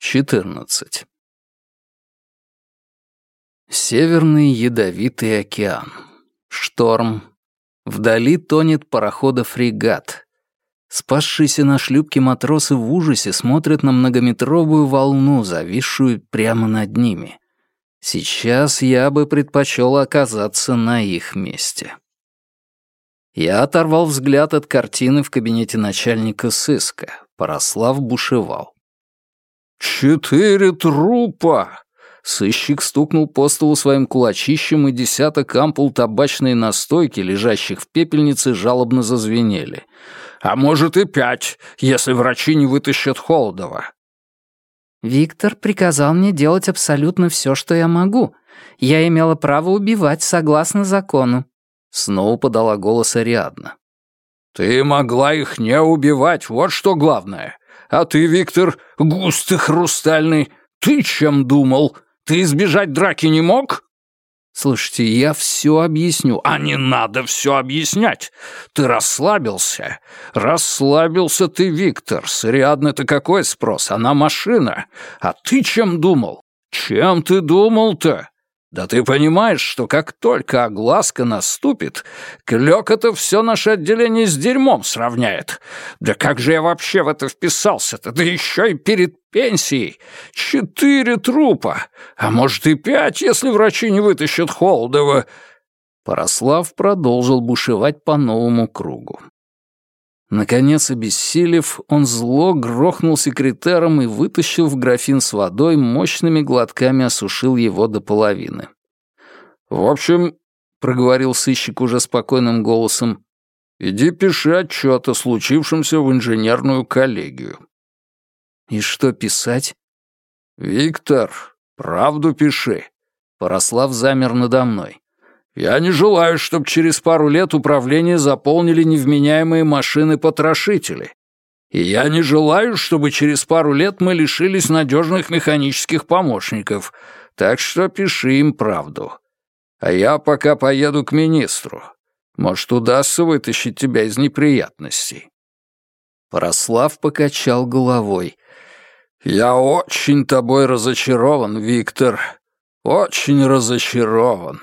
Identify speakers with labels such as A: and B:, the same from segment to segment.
A: 14. Северный ядовитый океан. Шторм. Вдали тонет парохода-фрегат. Спасшиеся на шлюпке матросы в ужасе смотрят на многометровую волну, зависшую прямо над ними. Сейчас я бы предпочел оказаться на их месте. Я оторвал взгляд от картины в кабинете начальника сыска. Порослав бушевал.
B: «Четыре трупа!» Сыщик стукнул по столу своим кулачищем, и десяток ампул табачной настойки, лежащих в пепельнице, жалобно зазвенели. «А может и пять, если врачи не вытащат Холодова».
C: «Виктор приказал мне делать абсолютно все, что я могу. Я имела право убивать согласно закону».
A: Снова подала голос Ариадна.
B: «Ты могла их не убивать, вот что главное. А ты, Виктор, густо хрустальный, ты чем думал? Ты избежать драки не мог?»
A: «Слушайте, я все объясню».
B: «А не надо все объяснять. Ты расслабился. Расслабился ты, Виктор. С Ариадны-то какой спрос? Она машина. А ты чем думал? Чем ты думал-то? Да ты понимаешь, что как только огласка наступит, клёк это все наше отделение с дерьмом сравняет. Да как же я вообще в это вписался-то? Да еще и перед пенсией. Четыре трупа. А может и пять, если врачи не вытащат Холодова.
A: Порослав продолжил бушевать по новому кругу. Наконец, обессилев, он зло грохнул секретером и вытащил в графин с водой, мощными глотками осушил его до половины.
B: «В общем», — проговорил сыщик уже спокойным голосом, «иди пиши отчет о случившемся в инженерную коллегию».
A: «И что писать?»
B: «Виктор, правду пиши».
A: Порослав замер надо мной.
B: Я не желаю, чтобы через пару лет управление заполнили невменяемые машины-потрошители. И я не желаю, чтобы через пару лет мы лишились надежных механических помощников. Так что пиши им правду. А я пока поеду к министру. Может, удастся вытащить тебя из неприятностей».
A: Порослав покачал головой.
B: «Я очень тобой разочарован, Виктор. Очень разочарован».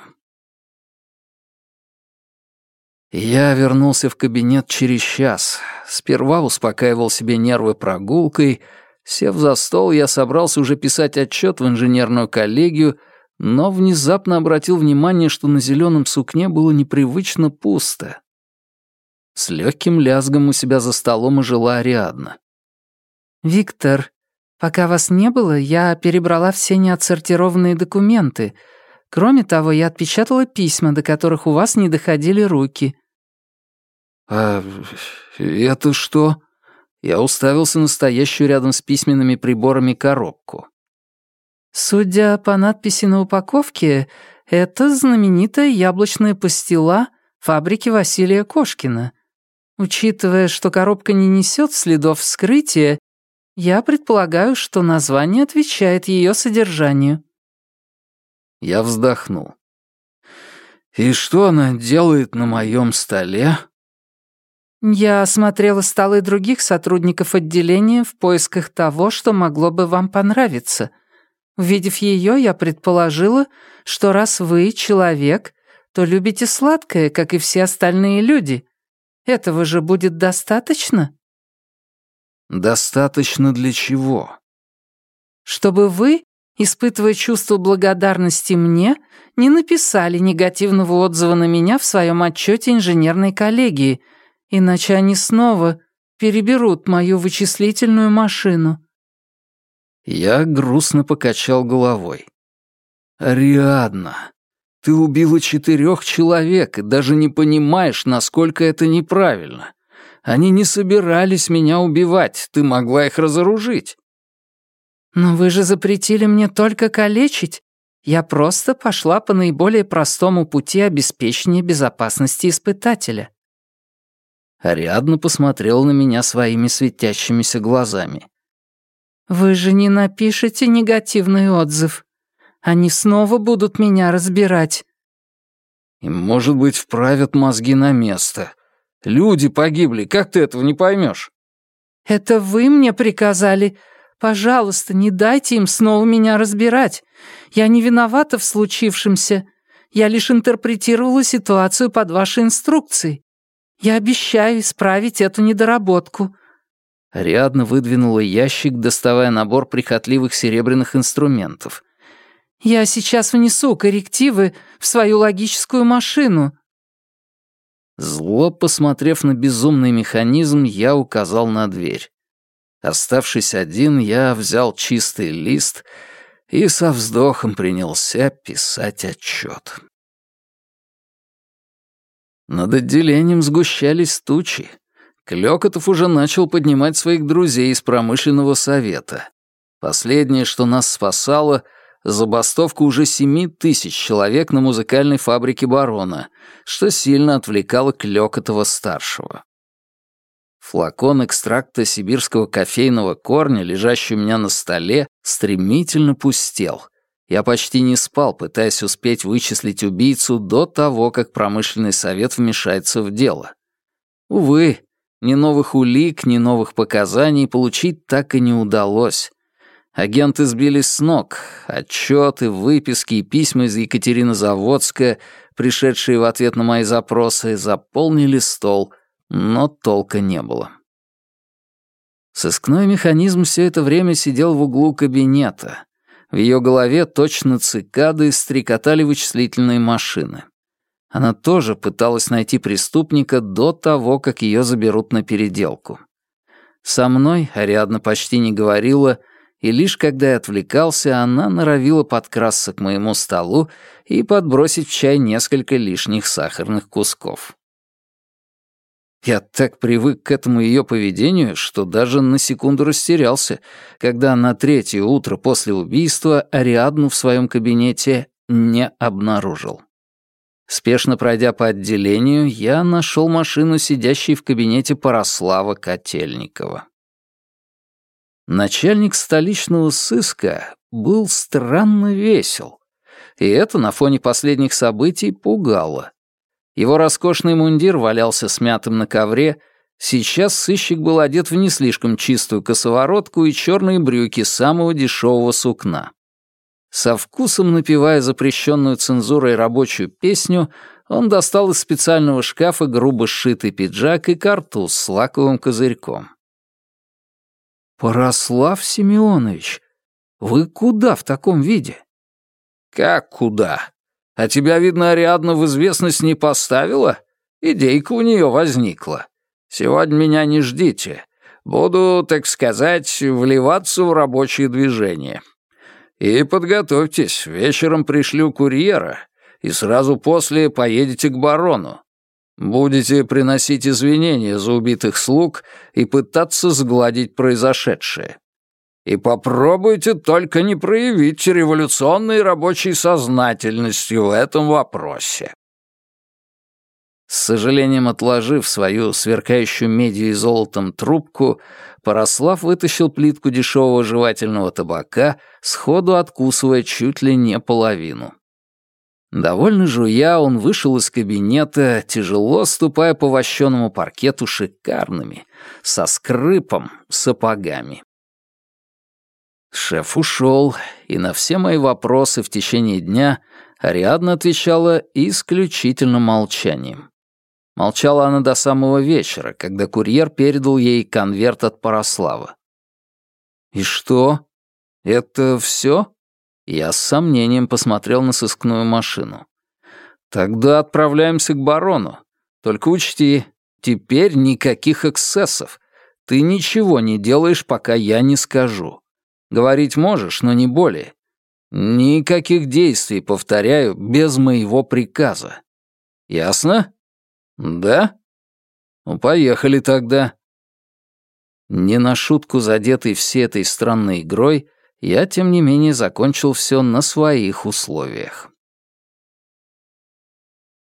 A: Я вернулся в кабинет через час. Сперва успокаивал себе нервы прогулкой. Сев за стол, я собрался уже писать отчет в инженерную коллегию, но внезапно обратил внимание, что на зеленом сукне было непривычно пусто. С легким лязгом у себя за столом жила Ариадна.
C: «Виктор, пока вас не было, я перебрала все неотсортированные документы. Кроме того, я отпечатала письма, до которых у вас не доходили руки.
A: «А это что?» Я уставился на стоящую рядом с письменными приборами коробку.
C: «Судя по надписи на упаковке, это знаменитая яблочная пастила фабрики Василия Кошкина. Учитывая, что коробка не несет следов вскрытия, я предполагаю, что название отвечает ее содержанию».
A: Я вздохнул. «И что она делает на моем столе?»
C: Я осмотрела столы других сотрудников отделения в поисках того, что могло бы вам понравиться. Увидев ее, я предположила, что раз вы человек, то любите сладкое, как и все остальные люди. Этого же будет достаточно?
A: Достаточно для чего?
C: Чтобы вы, испытывая чувство благодарности мне, не написали негативного отзыва на меня в своем отчете инженерной коллегии — иначе они снова переберут мою вычислительную машину».
A: Я грустно покачал головой. «Ариадна, ты убила четырех человек и даже не понимаешь, насколько это неправильно. Они не собирались меня убивать, ты могла их разоружить».
C: «Но вы же запретили мне только калечить. Я просто пошла по наиболее простому пути обеспечения безопасности испытателя.
A: Ариадна посмотрела на меня своими светящимися глазами.
C: «Вы же не напишете негативный отзыв. Они снова будут меня разбирать».
A: «И, может быть, вправят мозги на место. Люди погибли, как ты этого не поймешь?
C: «Это вы мне приказали. Пожалуйста, не дайте им снова меня разбирать. Я не виновата в случившемся. Я лишь интерпретировала ситуацию под вашей инструкцией. Я обещаю исправить эту недоработку».
A: Ариадна выдвинула ящик, доставая набор прихотливых серебряных инструментов.
C: «Я сейчас внесу коррективы в свою логическую машину».
A: Зло, посмотрев на безумный механизм, я указал на дверь. Оставшись один, я взял чистый лист и со вздохом принялся писать отчет. Над отделением сгущались тучи. Клёкотов уже начал поднимать своих друзей из промышленного совета. Последнее, что нас спасало — забастовка уже семи тысяч человек на музыкальной фабрике барона, что сильно отвлекало Клёкотова-старшего. Флакон экстракта сибирского кофейного корня, лежащий у меня на столе, стремительно пустел. Я почти не спал, пытаясь успеть вычислить убийцу до того, как промышленный совет вмешается в дело. Увы, ни новых улик, ни новых показаний получить так и не удалось. Агенты сбились с ног. Отчеты, выписки и письма из Екатеринозаводска, пришедшие в ответ на мои запросы, заполнили стол — но толка не было. Сыскной механизм все это время сидел в углу кабинета. В ее голове точно цикады стрекотали вычислительные машины. Она тоже пыталась найти преступника до того, как ее заберут на переделку. Со мной Ариадна почти не говорила, и лишь когда я отвлекался, она норовила подкрасться к моему столу и подбросить в чай несколько лишних сахарных кусков. Я так привык к этому ее поведению, что даже на секунду растерялся, когда на третье утро после убийства Ариадну в своем кабинете не обнаружил. Спешно пройдя по отделению, я нашел машину, сидящей в кабинете Параслава Котельникова. Начальник столичного сыска был странно весел, и это на фоне последних событий пугало. Его роскошный мундир валялся смятым на ковре, сейчас сыщик был одет в не слишком чистую косоворотку и черные брюки самого дешевого сукна. Со вкусом напевая запрещенную цензурой рабочую песню, он достал из специального шкафа грубо сшитый пиджак и картуз с лаковым козырьком. «Порослав Семенович, вы куда в таком виде?»
B: «Как куда?» А тебя, видно, Ариадна в известность не поставила? Идейка у нее возникла. Сегодня меня не ждите. Буду, так сказать, вливаться в рабочие движения. И подготовьтесь, вечером пришлю курьера, и сразу после поедете к барону. Будете приносить извинения за убитых слуг и пытаться сгладить произошедшее. И попробуйте только не проявить революционной рабочей сознательности в этом вопросе.
A: С сожалением отложив свою сверкающую медью и золотом трубку, Порослав вытащил плитку дешевого жевательного табака, сходу откусывая чуть ли не половину. Довольно жуя, он вышел из кабинета, тяжело ступая по вощенному паркету шикарными, со скрипом, сапогами. Шеф ушел, и на все мои вопросы в течение дня Ариадна отвечала исключительно молчанием. Молчала она до самого вечера, когда курьер передал ей конверт от Параслава. «И что? Это все?» Я с сомнением посмотрел на сыскную машину. «Тогда отправляемся к барону. Только учти, теперь никаких эксцессов. Ты ничего не делаешь, пока я не скажу. Говорить можешь, но не более. Никаких действий, повторяю, без моего приказа. Ясно? Да? Ну, поехали тогда. Не на шутку задетый всей этой странной игрой, я, тем не менее, закончил все на своих условиях.